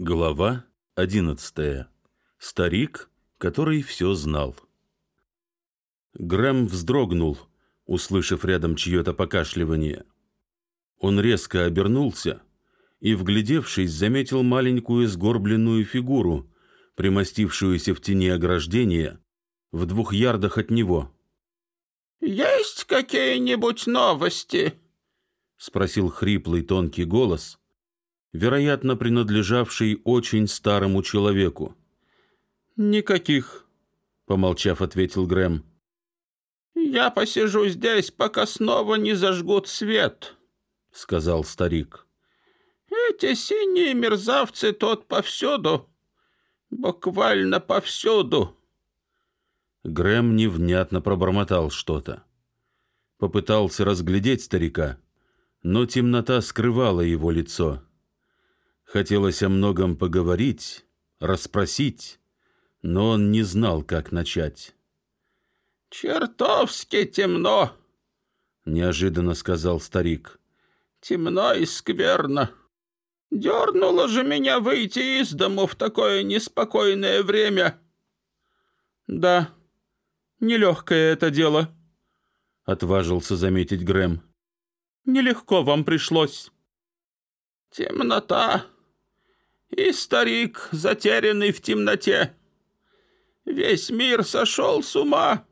Глава одиннадцатая. Старик, который все знал. Грэм вздрогнул, услышав рядом чье-то покашливание. Он резко обернулся и, вглядевшись, заметил маленькую сгорбленную фигуру, примостившуюся в тени ограждения, в двух ярдах от него. «Есть какие-нибудь новости?» — спросил хриплый тонкий голос — вероятно, принадлежавший очень старому человеку. «Никаких», — помолчав, ответил Грэм. «Я посижу здесь, пока снова не зажгут свет», — сказал старик. «Эти синие мерзавцы тут повсюду, буквально повсюду». Грэм невнятно пробормотал что-то. Попытался разглядеть старика, но темнота скрывала его лицо. Хотелось о многом поговорить, расспросить, но он не знал, как начать. «Чертовски темно!» — неожиданно сказал старик. «Темно и скверно. Дернуло же меня выйти из дому в такое неспокойное время». «Да, нелегкое это дело», — отважился заметить Грэм. «Нелегко вам пришлось». «Темнота и старик, затерянный в темноте. Весь мир сошел с ума.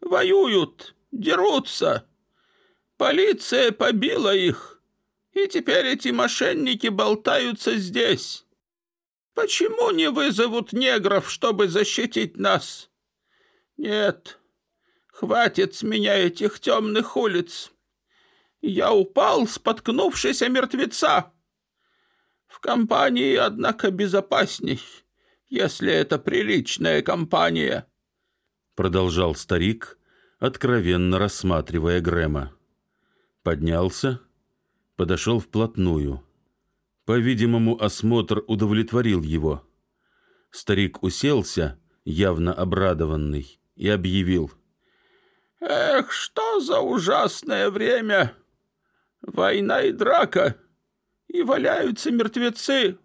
Воюют, дерутся. Полиция побила их, и теперь эти мошенники болтаются здесь. Почему не вызовут негров, чтобы защитить нас? Нет, хватит с меня этих темных улиц. Я упал, споткнувшись о мертвеца. В компании, однако, безопасней, если это приличная компания. Продолжал старик, откровенно рассматривая Грэма. Поднялся, подошел вплотную. По-видимому, осмотр удовлетворил его. Старик уселся, явно обрадованный, и объявил. «Эх, что за ужасное время! Война и драка!» И валяются мертвецы.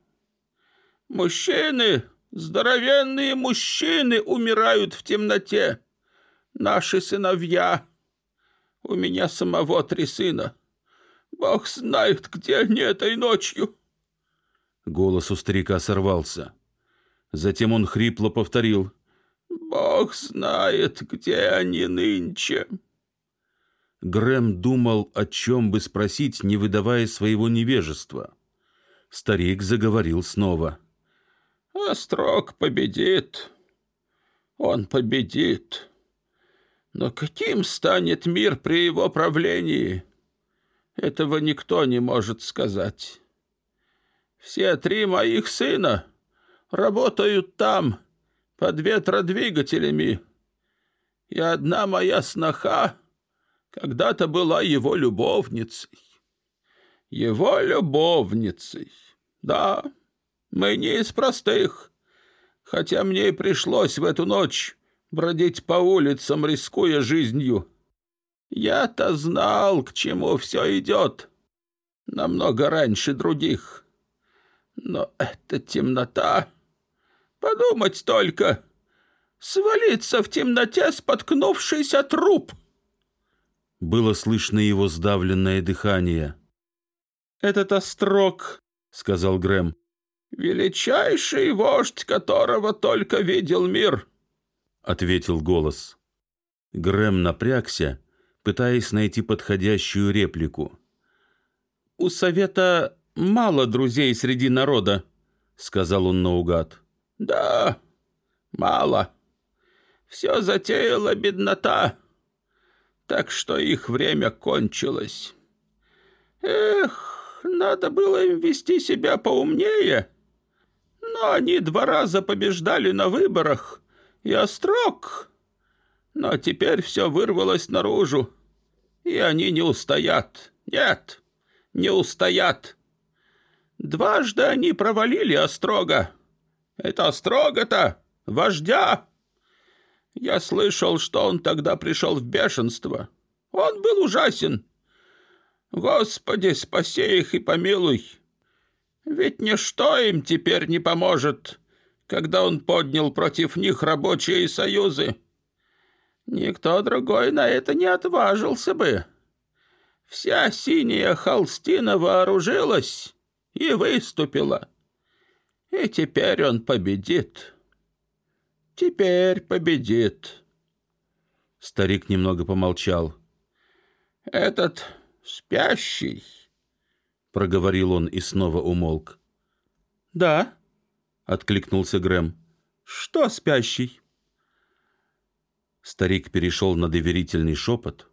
Мужчины, здоровенные мужчины умирают в темноте. Наши сыновья. У меня самого три сына. Бог знает, где они этой ночью. Голос у старика сорвался. Затем он хрипло повторил. Бог знает, где они нынче. Грэм думал, о чем бы спросить, не выдавая своего невежества. Старик заговорил снова. «Острог победит. Он победит. Но каким станет мир при его правлении? Этого никто не может сказать. Все три моих сына работают там, под ветродвигателями, и одна моя сноха когда-то была его любовницей. Его любовницей. Да, мы не из простых, хотя мне и пришлось в эту ночь бродить по улицам, рискуя жизнью. Я-то знал, к чему все идет, намного раньше других. Но эта темнота... Подумать только! Свалиться в темноте, споткнувшись от труп — было слышно его сдавленное дыхание. «Этот острог», — сказал Грэм, — «величайший вождь, которого только видел мир», — ответил голос. Грэм напрягся, пытаясь найти подходящую реплику. «У совета мало друзей среди народа», — сказал он наугад. «Да, мало. Все затеяла беднота так что их время кончилось. Эх, надо было им вести себя поумнее. Но они два раза побеждали на выборах, и острог. Но теперь все вырвалось наружу, и они не устоят. Нет, не устоят. Дважды они провалили острога. Это острога-то, вождя, я слышал, что он тогда пришел в бешенство. Он был ужасен. Господи, спаси их и помилуй. Ведь ничто им теперь не поможет, когда он поднял против них рабочие союзы. Никто другой на это не отважился бы. Вся синяя холстина вооружилась и выступила. И теперь он победит. Теперь победит. Старик немного помолчал. Этот спящий, проговорил он и снова умолк. Да, откликнулся Грэм. Что спящий? Старик перешел на доверительный шепот.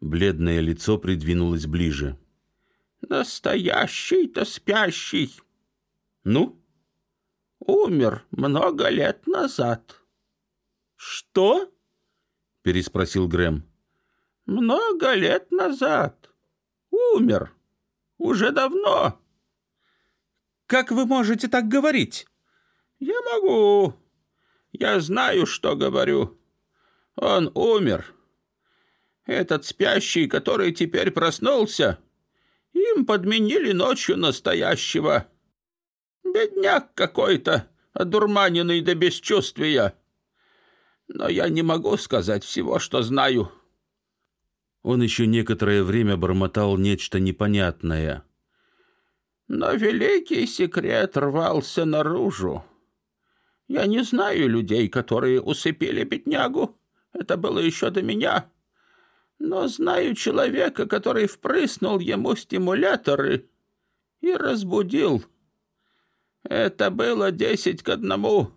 Бледное лицо придвинулось ближе. Настоящий-то спящий. Ну? Умер много лет назад. Что? переспросил Грэм. Много лет назад. Умер. Уже давно. Как вы можете так говорить? Я могу. Я знаю, что говорю. Он умер. Этот спящий, который теперь проснулся, им подменили ночью настоящего. Бедняк какой-то, одурманенный до бесчувствия. Но я не могу сказать всего, что знаю. Он еще некоторое время бормотал нечто непонятное. Но великий секрет рвался наружу. Я не знаю людей, которые усыпили беднягу. Это было еще до меня. Но знаю человека, который впрыснул ему стимуляторы и разбудил. Это было десять к одному.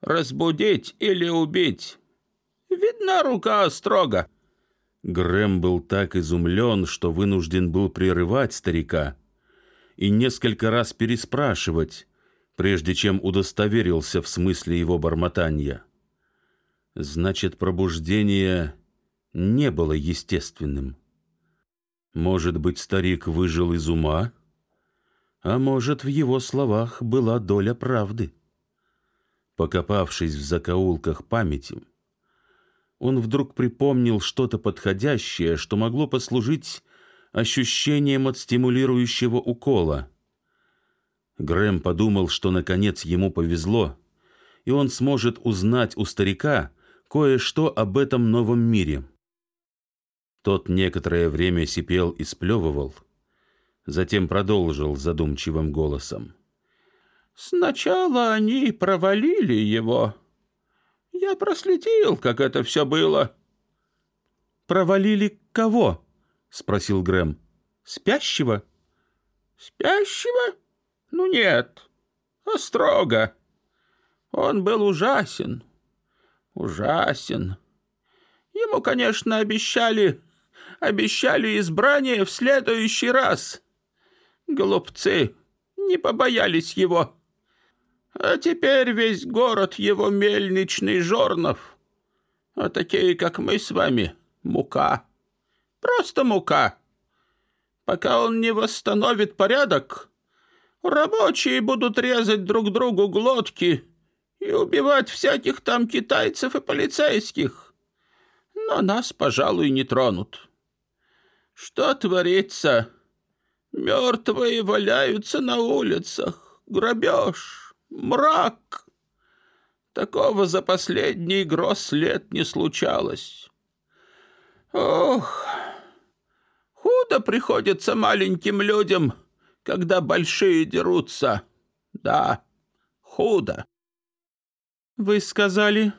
Разбудить или убить. Видна рука строго. Грэм был так изумлен, что вынужден был прерывать старика и несколько раз переспрашивать, прежде чем удостоверился в смысле его бормотания. Значит, пробуждение не было естественным. Может быть, старик выжил из ума, а может, в его словах была доля правды. Покопавшись в закоулках памяти, он вдруг припомнил что-то подходящее, что могло послужить ощущением от стимулирующего укола. Грэм подумал, что наконец ему повезло, и он сможет узнать у старика кое-что об этом новом мире. Тот некоторое время сипел и сплевывал, затем продолжил задумчивым голосом. «Сначала они провалили его, я проследил, как это все было. Провалили кого? спросил Грэм. Спящего? Спящего? Ну нет, а строго. Он был ужасен. Ужасен. Ему, конечно, обещали, обещали избрание в следующий раз. Глупцы не побоялись его. А теперь весь город его мельничный жорнов. А такие, как мы с вами, мука. Просто мука. Пока он не восстановит порядок, рабочие будут резать друг другу глотки и убивать всяких там китайцев и полицейских. Но нас, пожалуй, не тронут. Что творится? Мертвые валяются на улицах. Грабеж мрак. Такого за последний гроз лет не случалось. Ох, худо приходится маленьким людям, когда большие дерутся. Да, худо. Вы сказали,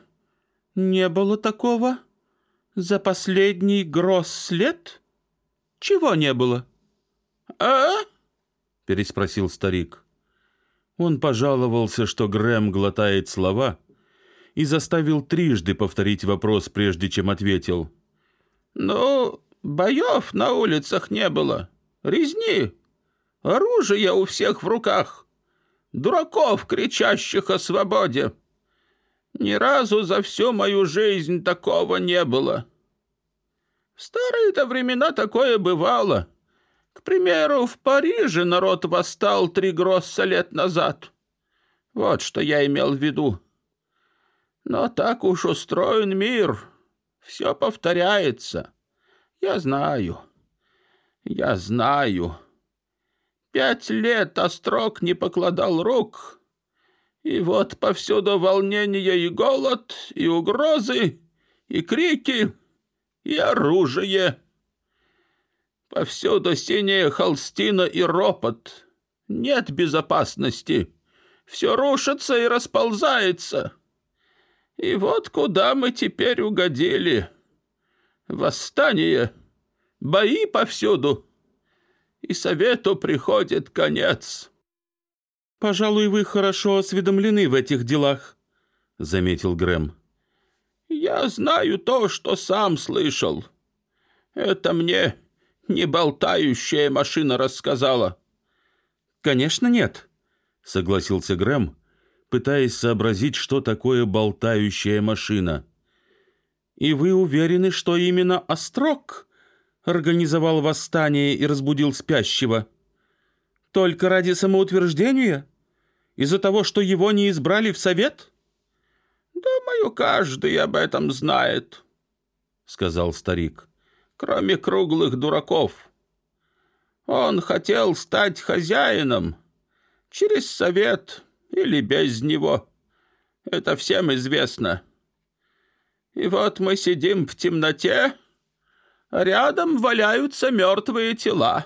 не было такого за последний гроз лет? Чего не было? А? переспросил старик. Он пожаловался, что Грэм глотает слова, и заставил трижды повторить вопрос, прежде чем ответил. «Ну, боев на улицах не было. Резни. Оружие у всех в руках. Дураков, кричащих о свободе. Ни разу за всю мою жизнь такого не было. В старые-то времена такое бывало». К примеру, в Париже народ восстал три гросса лет назад. Вот что я имел в виду. Но так уж устроен мир. Все повторяется. Я знаю. Я знаю. Пять лет Острог не покладал рук, и вот повсюду волнение и голод, и угрозы, и крики, и оружие. Повсюду синяя холстина и ропот. Нет безопасности. Все рушится и расползается. И вот куда мы теперь угодили. Восстание, бои повсюду. И совету приходит конец. «Пожалуй, вы хорошо осведомлены в этих делах», — заметил Грэм. «Я знаю то, что сам слышал. Это мне не болтающая машина рассказала». «Конечно нет», — согласился Грэм, пытаясь сообразить, что такое болтающая машина. «И вы уверены, что именно Острог организовал восстание и разбудил спящего? Только ради самоутверждения?» Из-за того, что его не избрали в совет? Думаю, каждый об этом знает, сказал старик, кроме круглых дураков. Он хотел стать хозяином через совет или без него. Это всем известно. И вот мы сидим в темноте, рядом валяются мертвые тела.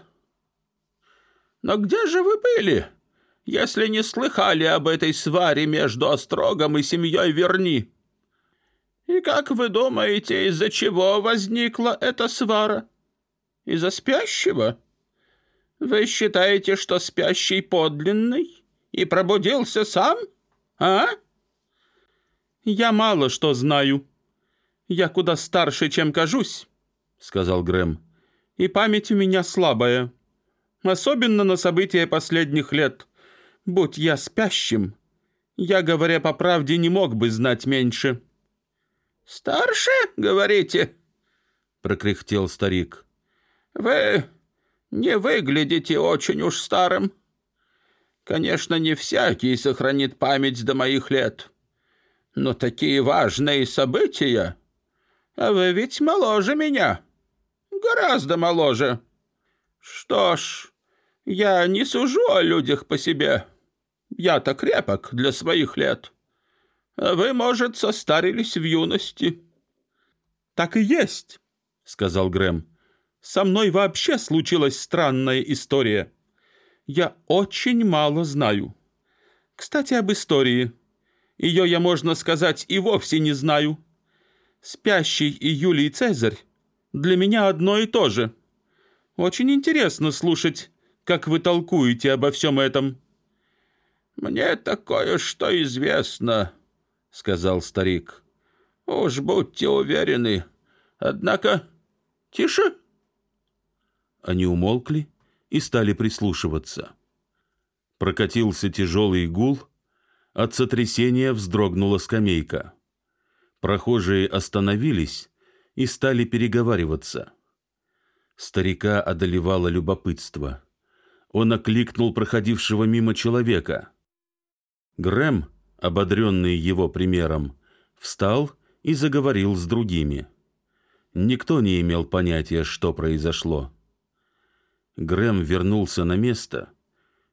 Но где же вы были? — если не слыхали об этой сваре между Острогом и семьей Верни. И как вы думаете, из-за чего возникла эта свара? Из-за спящего? Вы считаете, что спящий подлинный и пробудился сам, а? Я мало что знаю. Я куда старше, чем кажусь, — сказал Грэм. И память у меня слабая, особенно на события последних лет — Будь я спящим, я, говоря по правде, не мог бы знать меньше». «Старше, говорите?» — прокряхтел старик. «Вы не выглядите очень уж старым. Конечно, не всякий сохранит память до моих лет, но такие важные события... А вы ведь моложе меня, гораздо моложе. Что ж, я не сужу о людях по себе». Я-то крепок для своих лет. Вы, может, состарились в юности». «Так и есть», — сказал Грэм. «Со мной вообще случилась странная история. Я очень мало знаю. Кстати, об истории. Ее я, можно сказать, и вовсе не знаю. Спящий и Юлий Цезарь для меня одно и то же. Очень интересно слушать, как вы толкуете обо всем этом». «Мне такое, что известно», — сказал старик. «Уж будьте уверены. Однако... Тише!» Они умолкли и стали прислушиваться. Прокатился тяжелый гул, от сотрясения вздрогнула скамейка. Прохожие остановились и стали переговариваться. Старика одолевало любопытство. Он окликнул проходившего мимо человека — Грэм, ободренный его примером, встал и заговорил с другими. Никто не имел понятия, что произошло. Грэм вернулся на место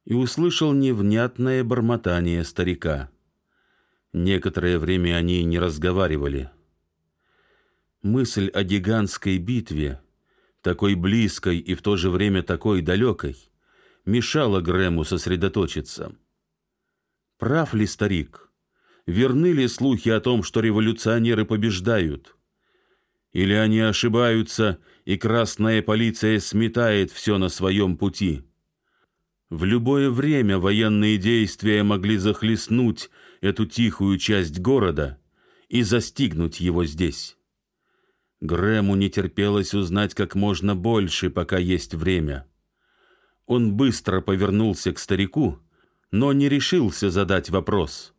и услышал невнятное бормотание старика. Некоторое время они не разговаривали. Мысль о гигантской битве, такой близкой и в то же время такой далекой, мешала Грэму сосредоточиться. Прав ли старик? Верны ли слухи о том, что революционеры побеждают? Или они ошибаются, и красная полиция сметает все на своем пути? В любое время военные действия могли захлестнуть эту тихую часть города и застигнуть его здесь. Грэму не терпелось узнать как можно больше, пока есть время. Он быстро повернулся к старику но не решился задать вопрос.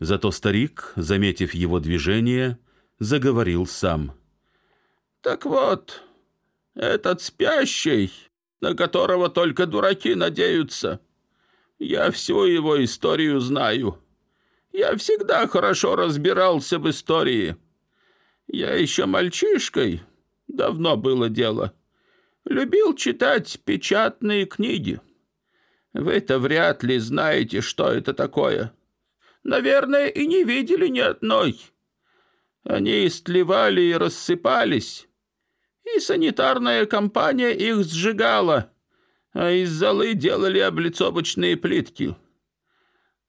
Зато старик, заметив его движение, заговорил сам. «Так вот, этот спящий, на которого только дураки надеются, я всю его историю знаю. Я всегда хорошо разбирался в истории. Я еще мальчишкой, давно было дело, любил читать печатные книги». Вы-то вряд ли знаете, что это такое. Наверное, и не видели ни одной. Они истлевали и рассыпались, и санитарная компания их сжигала, а из золы делали облицовочные плитки.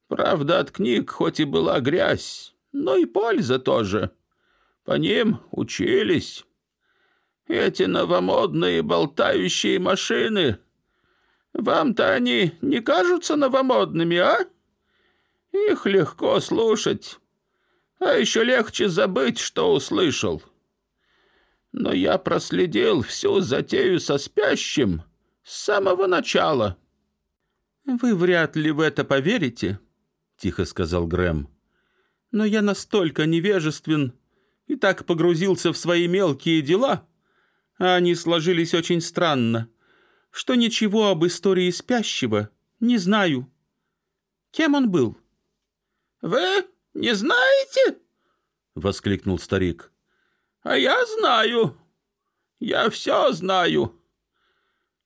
Правда, от книг хоть и была грязь, но и польза тоже. По ним учились. Эти новомодные болтающие машины, вам-то они не кажутся новомодными, а? Их легко слушать, а еще легче забыть, что услышал. Но я проследил всю затею со спящим с самого начала. «Вы вряд ли в это поверите», — тихо сказал Грэм. «Но я настолько невежествен и так погрузился в свои мелкие дела, а они сложились очень странно, что ничего об истории спящего не знаю. Кем он был?» «Вы не знаете?» — воскликнул старик. «А я знаю. Я все знаю.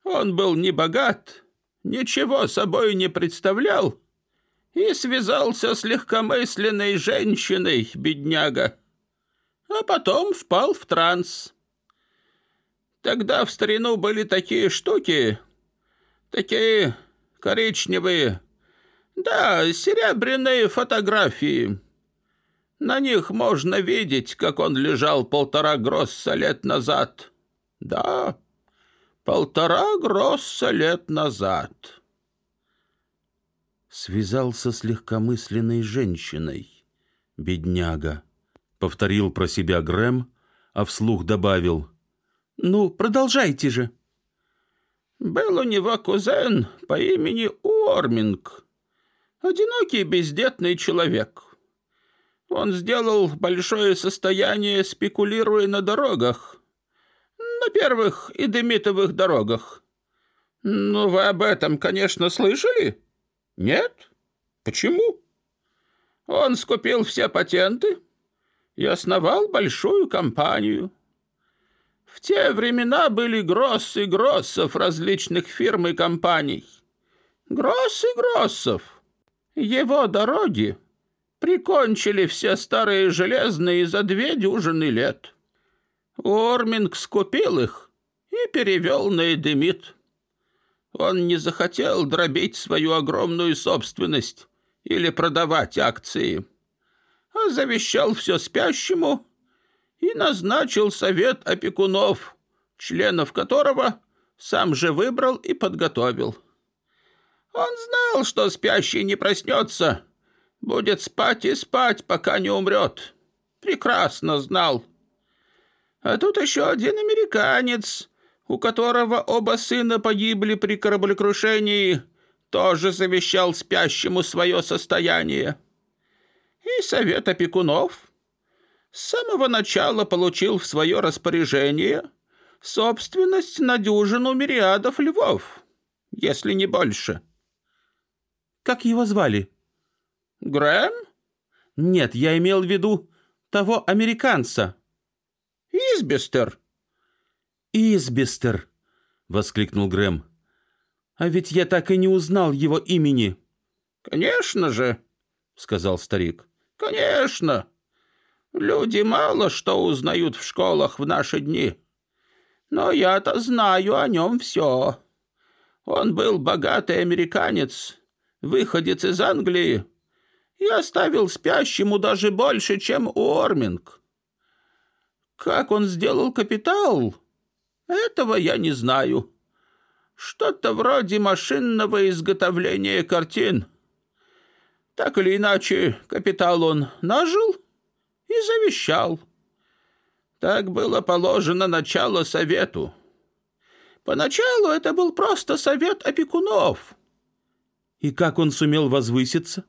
Он был не богат, ничего собой не представлял и связался с легкомысленной женщиной, бедняга, а потом впал в транс. Тогда в старину были такие штуки, такие коричневые, да, серебряные фотографии. На них можно видеть, как он лежал полтора гросса лет назад. Да, полтора гросса лет назад. Связался с легкомысленной женщиной, бедняга. Повторил про себя Грэм, а вслух добавил. «Ну, продолжайте же». Был у него кузен по имени Уорминг одинокий бездетный человек. Он сделал большое состояние, спекулируя на дорогах, на первых и демитовых дорогах. Ну, вы об этом, конечно, слышали? Нет? Почему? Он скупил все патенты и основал большую компанию. В те времена были гроссы гроссов различных фирм и компаний. Гроссы гроссов — его дороги прикончили все старые железные за две дюжины лет. Орминг скупил их и перевел на Эдемит. Он не захотел дробить свою огромную собственность или продавать акции, а завещал все спящему и назначил совет опекунов, членов которого сам же выбрал и подготовил. Он знал, что спящий не проснется. Будет спать и спать, пока не умрет. Прекрасно знал. А тут еще один американец, у которого оба сына погибли при кораблекрушении, тоже завещал спящему свое состояние. И совет опекунов с самого начала получил в свое распоряжение собственность на дюжину мириадов львов, если не больше. — как его звали? Грэм? Нет, я имел в виду того американца. Избестер. Избестер, воскликнул Грэм. А ведь я так и не узнал его имени. Конечно же, сказал старик. Конечно. Люди мало что узнают в школах в наши дни. Но я-то знаю о нем все. Он был богатый американец, выходец из Англии, и оставил спящему даже больше, чем Уорминг. Как он сделал капитал, этого я не знаю. Что-то вроде машинного изготовления картин. Так или иначе, капитал он нажил и завещал. Так было положено начало совету. Поначалу это был просто совет опекунов — и как он сумел возвыситься?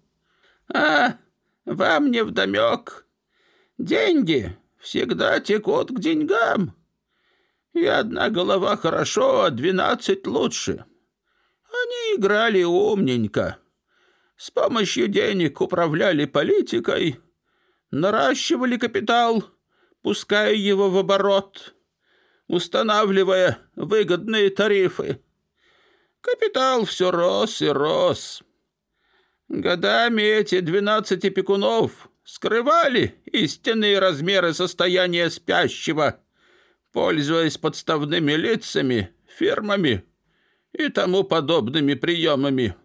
А, вам не вдомек. Деньги всегда текут к деньгам. И одна голова хорошо, а двенадцать лучше. Они играли умненько. С помощью денег управляли политикой, наращивали капитал, пуская его в оборот, устанавливая выгодные тарифы. Капитал все рос и рос. Годами эти двенадцать опекунов скрывали истинные размеры состояния спящего, пользуясь подставными лицами, фирмами и тому подобными приемами.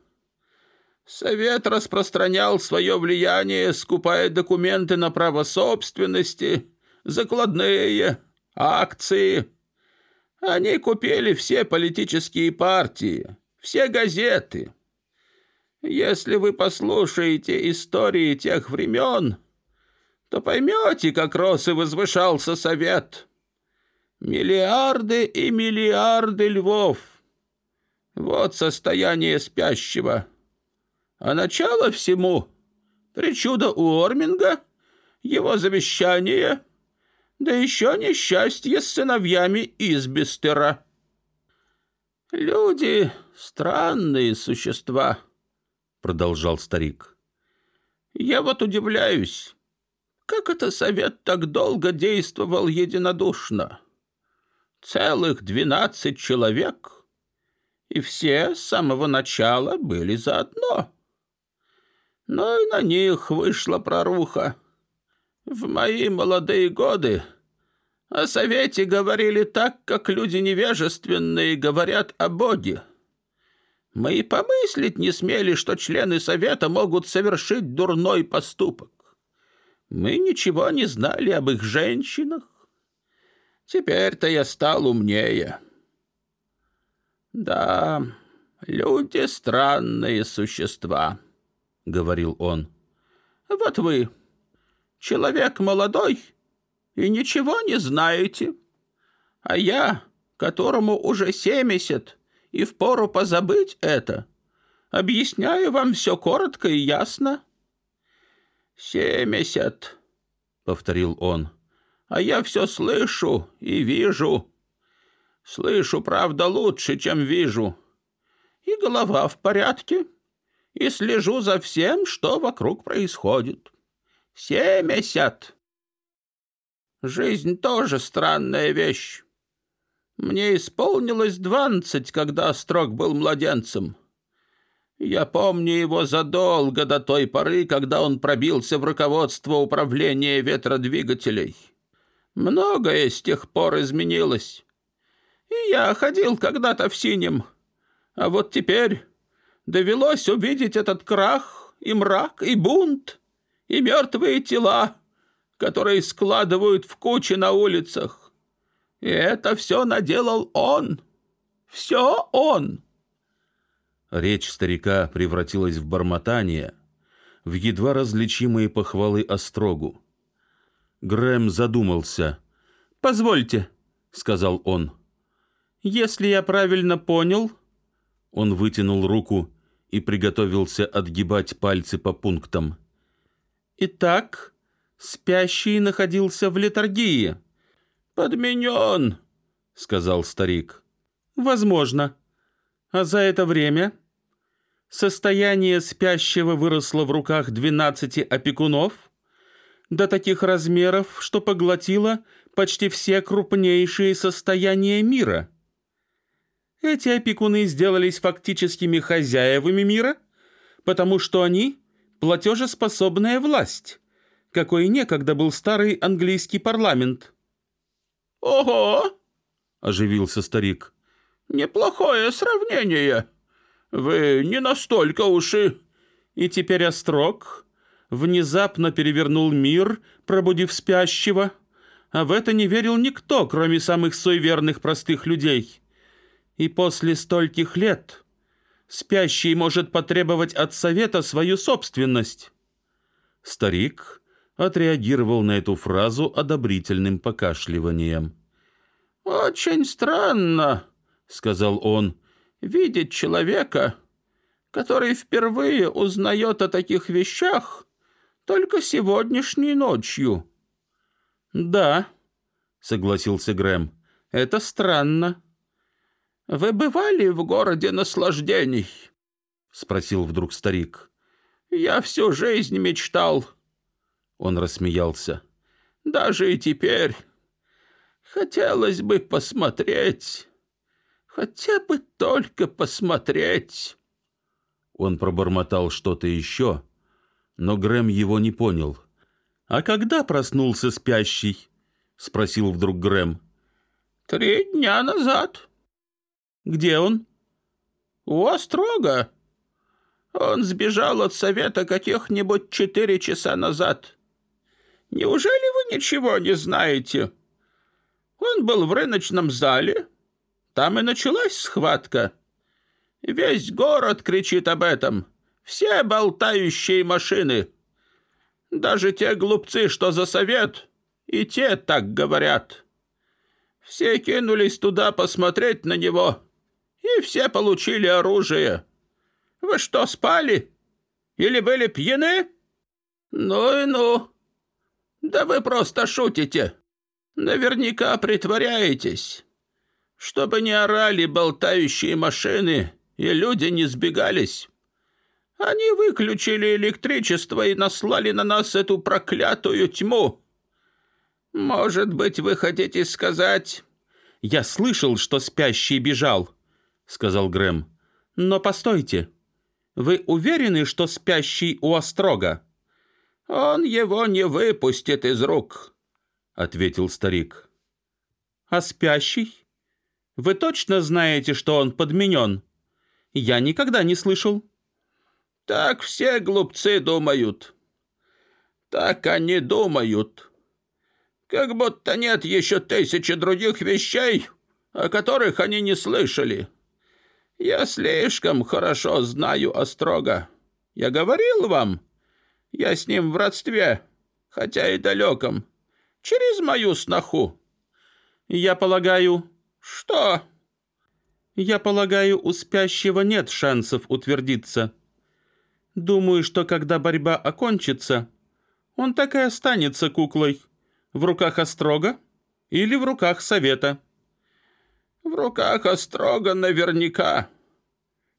Совет распространял свое влияние, скупая документы на право собственности, закладные, акции. Они купили все политические партии, все газеты. Если вы послушаете истории тех времен, то поймете, как рос и возвышался совет. Миллиарды и миллиарды львов. Вот состояние спящего. А начало всему — причуда Уорминга, его завещание, да еще несчастье с сыновьями Избистера. Люди — странные существа, — продолжал старик. Я вот удивляюсь, как это совет так долго действовал единодушно. Целых двенадцать человек, и все с самого начала были заодно но и на них вышла проруха. В мои молодые годы о совете говорили так, как люди невежественные говорят о Боге. Мы и помыслить не смели, что члены совета могут совершить дурной поступок. Мы ничего не знали об их женщинах. Теперь-то я стал умнее. Да, люди — странные существа. — говорил он. «Вот вы, человек молодой, и ничего не знаете, а я, которому уже семьдесят, и впору позабыть это, объясняю вам все коротко и ясно». «Семьдесят», — повторил он, — «а я все слышу и вижу. Слышу, правда, лучше, чем вижу. И голова в порядке» и слежу за всем, что вокруг происходит. Семьдесят. Жизнь тоже странная вещь. Мне исполнилось двадцать, когда Строк был младенцем. Я помню его задолго до той поры, когда он пробился в руководство управления ветродвигателей. Многое с тех пор изменилось. И я ходил когда-то в синем, а вот теперь довелось увидеть этот крах и мрак, и бунт, и мертвые тела, которые складывают в кучи на улицах. И это все наделал он. Все он. Речь старика превратилась в бормотание, в едва различимые похвалы острогу. Грэм задумался. «Позвольте», — сказал он. «Если я правильно понял...» Он вытянул руку и приготовился отгибать пальцы по пунктам. «Итак, спящий находился в летаргии». «Подменен», — сказал старик. «Возможно. А за это время состояние спящего выросло в руках двенадцати опекунов до таких размеров, что поглотило почти все крупнейшие состояния мира». Эти опекуны сделались фактическими хозяевами мира, потому что они – платежеспособная власть, какой некогда был старый английский парламент. «Ого!» – оживился старик. «Неплохое сравнение. Вы не настолько уж и...» И теперь Острог внезапно перевернул мир, пробудив спящего, а в это не верил никто, кроме самых суеверных простых людей – и после стольких лет спящий может потребовать от совета свою собственность. Старик отреагировал на эту фразу одобрительным покашливанием. «Очень странно», — сказал он, — «видеть человека, который впервые узнает о таких вещах только сегодняшней ночью». «Да», — согласился Грэм, — «это странно». Вы бывали в городе наслаждений? спросил вдруг старик. Я всю жизнь мечтал. Он рассмеялся. Даже и теперь хотелось бы посмотреть Хотя бы только посмотреть. Он пробормотал что-то еще, но Грэм его не понял. «А когда проснулся спящий?» — спросил вдруг Грэм. «Три дня назад». «Где он?» «У Острога. Он сбежал от совета каких-нибудь четыре часа назад. Неужели вы ничего не знаете? Он был в рыночном зале. Там и началась схватка. Весь город кричит об этом. Все болтающие машины. Даже те глупцы, что за совет, и те так говорят. Все кинулись туда посмотреть на него, и все получили оружие. Вы что, спали? Или были пьяны? Ну и ну. Да вы просто шутите. Наверняка притворяетесь. Чтобы не орали болтающие машины, и люди не сбегались. Они выключили электричество и наслали на нас эту проклятую тьму. Может быть, вы хотите сказать... Я слышал, что спящий бежал, сказал Грэм. Но постойте. Вы уверены, что спящий у острога? Он его не выпустит из рук, ответил старик. А спящий? Вы точно знаете, что он подменен? Я никогда не слышал. Так все глупцы думают. Так они думают. Как будто нет еще тысячи других вещей, о которых они не слышали. Я слишком хорошо знаю Острога. Я говорил вам, я с ним в родстве, хотя и далеком, через мою сноху. Я полагаю... Что? Я полагаю, у спящего нет шансов утвердиться. Думаю, что когда борьба окончится, он так и останется куклой. В руках Острога или в руках Совета. В руках Острога наверняка.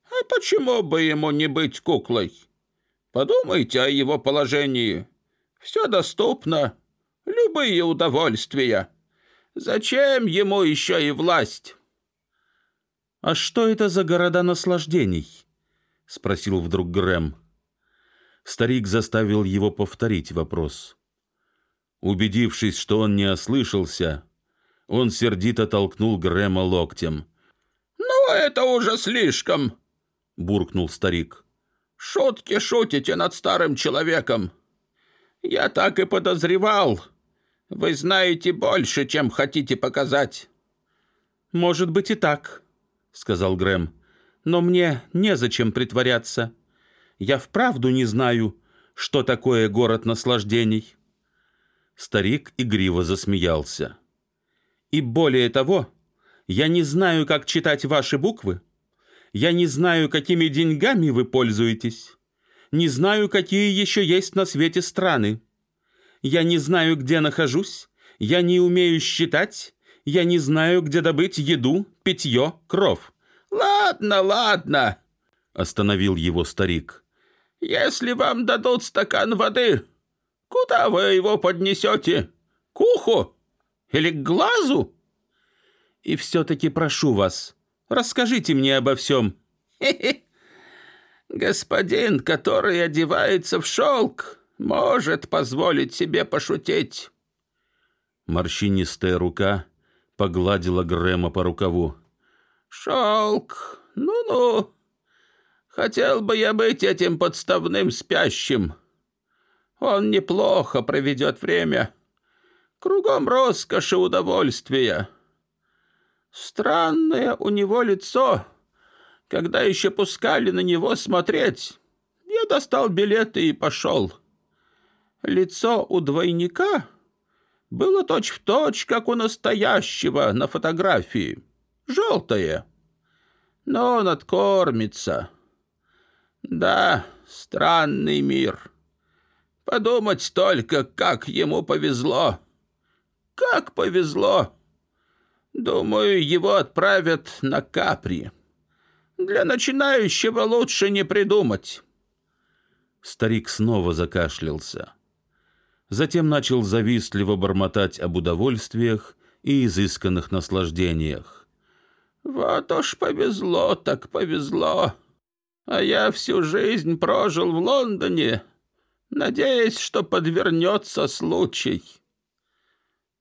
А почему бы ему не быть куклой? Подумайте о его положении. Все доступно, любые удовольствия. Зачем ему еще и власть? «А что это за города наслаждений?» — спросил вдруг Грэм. Старик заставил его повторить вопрос. Убедившись, что он не ослышался, он сердито толкнул Грэма локтем. «Ну, это уже слишком!» — буркнул старик. «Шутки шутите над старым человеком. Я так и подозревал. Вы знаете больше, чем хотите показать». «Может быть и так», сказал Грэм. «Но мне незачем притворяться. Я вправду не знаю, что такое город наслаждений». Старик игриво засмеялся. «И более того, я не знаю, как читать ваши буквы. Я не знаю, какими деньгами вы пользуетесь. Не знаю, какие еще есть на свете страны. Я не знаю, где нахожусь. Я не умею считать я не знаю, где добыть еду, питье, кров». «Ладно, ладно», — остановил его старик. «Если вам дадут стакан воды, куда вы его поднесете? К уху или к глазу?» «И все-таки прошу вас, расскажите мне обо всем». «Хе-хе. Господин, который одевается в шелк, может позволить себе пошутить». Морщинистая рука погладила Грэма по рукаву. «Шелк, ну-ну, хотел бы я быть этим подставным спящим. Он неплохо проведет время. Кругом роскошь и удовольствия. Странное у него лицо. Когда еще пускали на него смотреть, я достал билеты и пошел. Лицо у двойника было точь-в-точь, точь, как у настоящего на фотографии. Желтое. Но он откормится. Да, странный мир. Подумать только, как ему повезло. Как повезло. Думаю, его отправят на Капри. Для начинающего лучше не придумать. Старик снова закашлялся затем начал завистливо бормотать об удовольствиях и изысканных наслаждениях. Вот уж повезло так повезло. А я всю жизнь прожил в Лондоне, надеясь, что подвернется случай.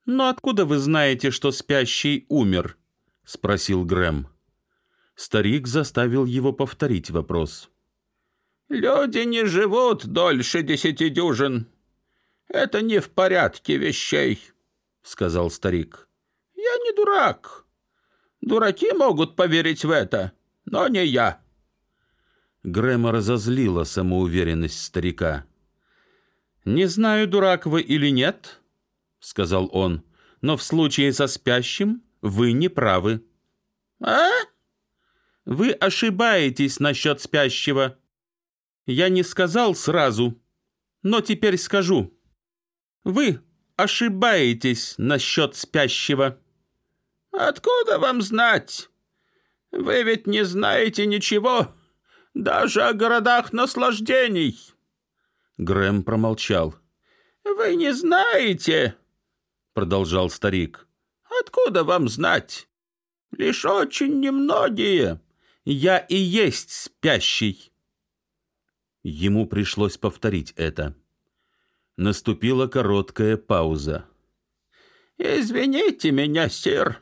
«Но откуда вы знаете, что спящий умер?» — спросил Грэм. Старик заставил его повторить вопрос. «Люди не живут дольше десяти дюжин. Это не в порядке вещей», — сказал старик. «Я не дурак. Дураки могут поверить в это, но не я». Грэма разозлила самоуверенность старика. «Не знаю, дурак вы или нет», — сказал он, — «но в случае со спящим вы не правы». «А?» «Вы ошибаетесь насчет спящего. Я не сказал сразу, но теперь скажу. Вы ошибаетесь насчет спящего». «Откуда вам знать? Вы ведь не знаете ничего, даже о городах наслаждений». Грэм промолчал. «Вы не знаете?» — продолжал старик. «Откуда вам знать? Лишь очень немногие. Я и есть спящий». Ему пришлось повторить это. Наступила короткая пауза. «Извините меня, сир,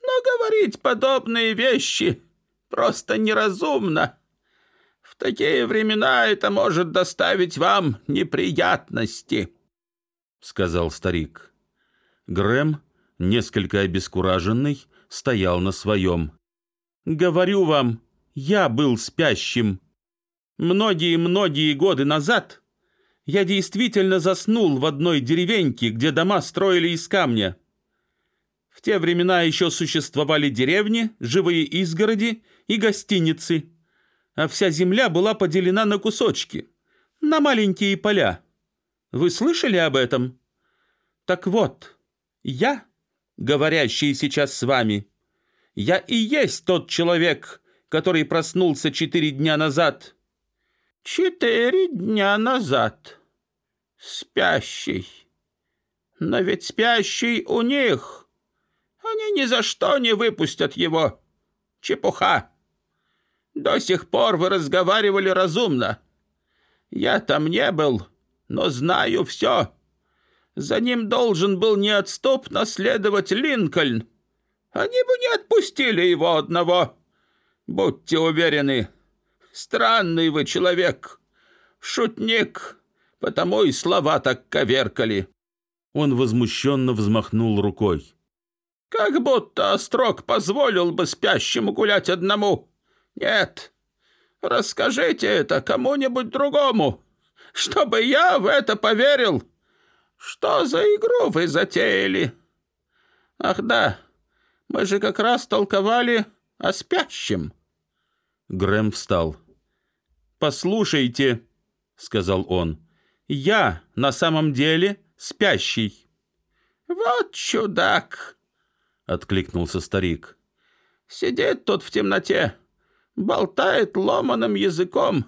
но говорить подобные вещи просто неразумно. В такие времена это может доставить вам неприятности», — сказал старик. Грэм, несколько обескураженный, стоял на своем. «Говорю вам, я был спящим. Многие-многие годы назад я действительно заснул в одной деревеньке, где дома строили из камня. В те времена еще существовали деревни, живые изгороди и гостиницы, а вся земля была поделена на кусочки, на маленькие поля. Вы слышали об этом? Так вот, я, говорящий сейчас с вами, я и есть тот человек, который проснулся четыре дня назад. Четыре дня назад. Спящий. Но ведь спящий у них. Они ни за что не выпустят его. Чепуха. До сих пор вы разговаривали разумно. Я там не был, но знаю все. За ним должен был неотступно следовать Линкольн. Они бы не отпустили его одного. Будьте уверены. Странный вы человек. Шутник. Потому и слова так коверкали. Он возмущенно взмахнул рукой. Как будто Острог позволил бы спящему гулять одному. Нет. Расскажите это кому-нибудь другому, чтобы я в это поверил. Что за игру вы затеяли? Ах да, мы же как раз толковали о спящем. Грэм встал. «Послушайте», — сказал он, — «я на самом деле спящий». «Вот чудак», — откликнулся старик. «Сидит тут в темноте, болтает ломаным языком,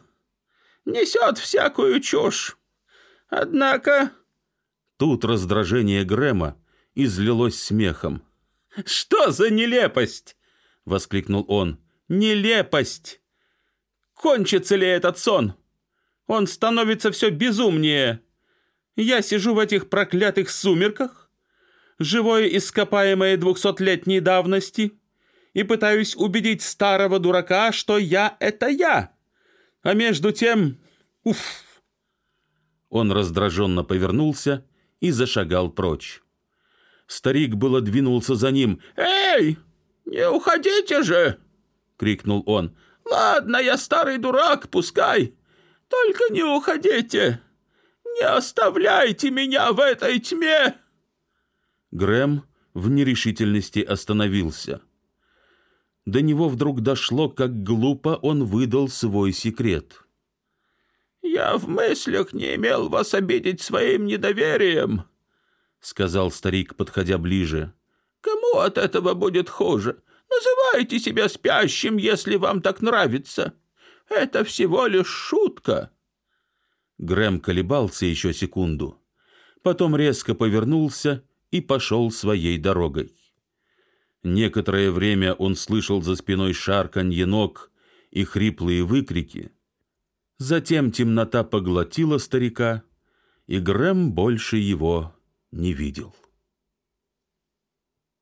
несет всякую чушь. Однако...» Тут раздражение Грэма излилось смехом. «Что за нелепость?» — воскликнул он. «Нелепость! Кончится ли этот сон? Он становится все безумнее. Я сижу в этих проклятых сумерках, живое ископаемое двухсотлетней давности, и пытаюсь убедить старого дурака, что я — это я. А между тем... Уф!» Он раздраженно повернулся и зашагал прочь. Старик было двинулся за ним. «Эй, не уходите же!» — крикнул он. «Ладно, я старый дурак, пускай. Только не уходите. Не оставляйте меня в этой тьме!» Грэм в нерешительности остановился. До него вдруг дошло, как глупо он выдал свой секрет. «Я в мыслях не имел вас обидеть своим недоверием», — сказал старик, подходя ближе. «Кому от этого будет хуже? Называйте себя спящим, если вам так нравится. Это всего лишь шутка». Грэм колебался еще секунду, потом резко повернулся и пошел своей дорогой. Некоторое время он слышал за спиной шарканье ног и хриплые выкрики. Затем темнота поглотила старика, и Грэм больше его не видел.